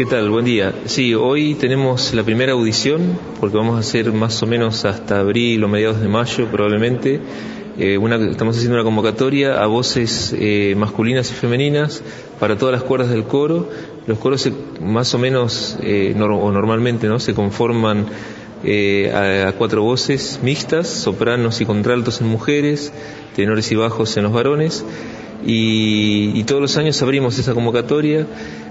¿Qué tal? Buen día. Sí, hoy tenemos la primera audición, porque vamos a hacer más o menos hasta abril o mediados de mayo probablemente. Eh, una, estamos haciendo una convocatoria a voces eh, masculinas y femeninas para todas las cuerdas del coro. Los coros más o menos, eh, o normalmente, ¿no? se conforman a, a, cuatro voces mixtas, sopranos y contraltos en mujeres, tenores y bajos en los varones y, todos los años abrimos esa convocatoria.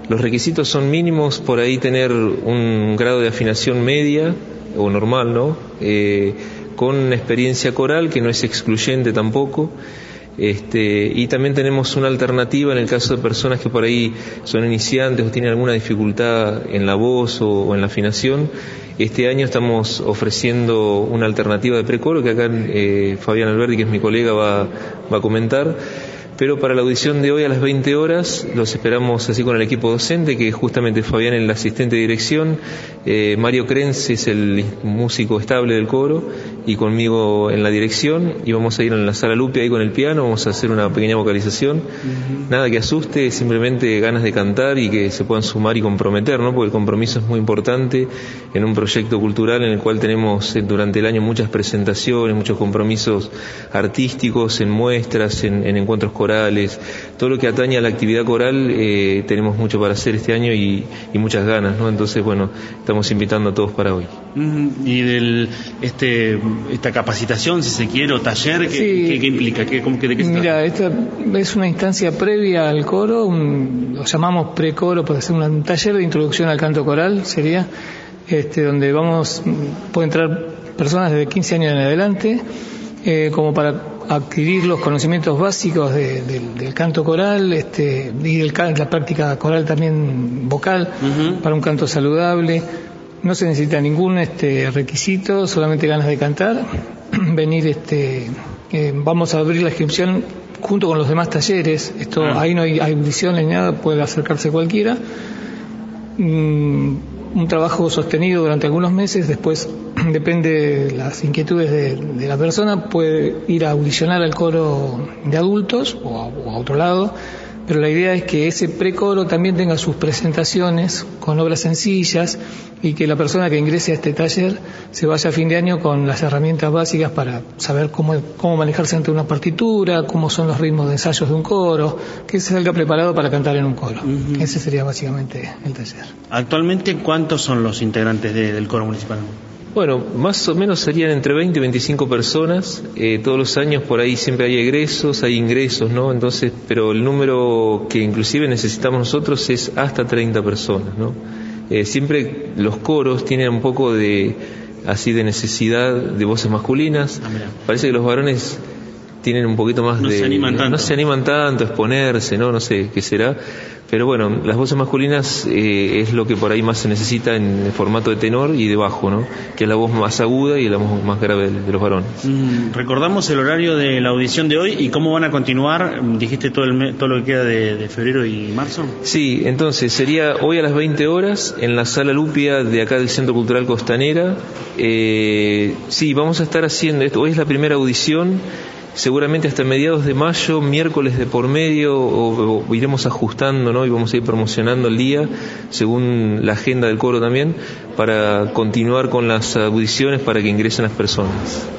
Los requisitos son mínimos, por ahí tener un grado de afinación media o normal, ¿no? Eh, con experiencia coral que no es excluyente tampoco. Este, y también tenemos una alternativa en el caso de personas que por ahí son iniciantes o tienen alguna dificultad en la voz o, en la afinación. Este año estamos ofreciendo una alternativa de precoro que acá eh, Fabián Alberti, que es mi colega, va, va a comentar pero para la audición de hoy a las 20 horas los esperamos así con el equipo docente, que justamente Fabián el asistente de dirección, eh, Mario Krenz es el músico estable del coro y conmigo en la dirección. Y vamos a ir en la sala Lupe ahí con el piano, vamos a hacer una pequeña vocalización, nada que asuste, simplemente ganas de cantar y que se puedan sumar y comprometer, ¿no? porque el compromiso es muy importante en un proyecto cultural en el cual tenemos eh, durante el año muchas presentaciones, muchos compromisos artísticos, en muestras, en, en encuentros corales, todo lo que atañe a la actividad coral, eh, tenemos mucho para hacer este año y, muchas ganas, ¿no? Entonces, bueno, estamos invitando a todos para hoy. Y del, este, esta capacitación, si se quiere, o taller, ¿qué, implica? ¿Qué, cómo, de qué Mira, esta es una instancia previa al coro, lo llamamos precoro, puede ser un taller de introducción al canto coral, sería, este, donde vamos, puede entrar personas desde 15 años en adelante, eh, como para adquirir los conocimientos básicos del canto coral este, y del, la práctica coral también vocal para un canto saludable. No se necesita ningún este, requisito, solamente ganas de cantar. Venir, este, eh, vamos a abrir la inscripción junto con los demás talleres. Esto, ah. ahí no hay audiciones ni nada, puede acercarse cualquiera. Mm, un trabajo sostenido durante algunos meses, después depende de las inquietudes de, la persona, puede ir a audicionar al coro de adultos o a, otro lado, pero la idea es que ese precoro también tenga sus presentaciones con obras sencillas y que la persona que ingrese a este taller se vaya a fin de año con las herramientas básicas para saber cómo, cómo manejarse ante una partitura, cómo son los ritmos de ensayos de un coro, que se salga preparado para cantar en un coro. Ese sería básicamente el taller. Actualmente, ¿cuántos son los integrantes del coro municipal? Bueno, más o menos serían entre 20 y 25 personas. Eh, todos los años por ahí siempre hay egresos, hay ingresos, ¿no? Entonces, pero el número que inclusive necesitamos nosotros es hasta 30 personas, ¿no? Eh, siempre los coros tienen un poco de así de necesidad de voces masculinas. Ah, Parece que los varones tienen un poquito más de... Se animan tanto. No se animan tanto a exponerse, ¿no? No sé qué será. Pero bueno, las voces masculinas eh, es lo que por ahí más se necesita en el formato de tenor y de bajo, ¿no? Que es la voz más aguda y la voz más grave de, los varones. Mm, recordamos el horario de la audición de hoy y cómo van a continuar. Dijiste todo, el todo lo que queda de, febrero y marzo. Sí, entonces sería hoy a las 20 horas en la sala Lupia de acá del Centro Cultural Costanera. Eh, sí, vamos a estar haciendo esto. Hoy es la primera audición seguramente hasta mediados de mayo, miércoles de por medio, o, iremos ajustando, ¿no? Y vamos a ir promocionando el día, según la agenda del coro también, para continuar con las audiciones para que ingresen las personas.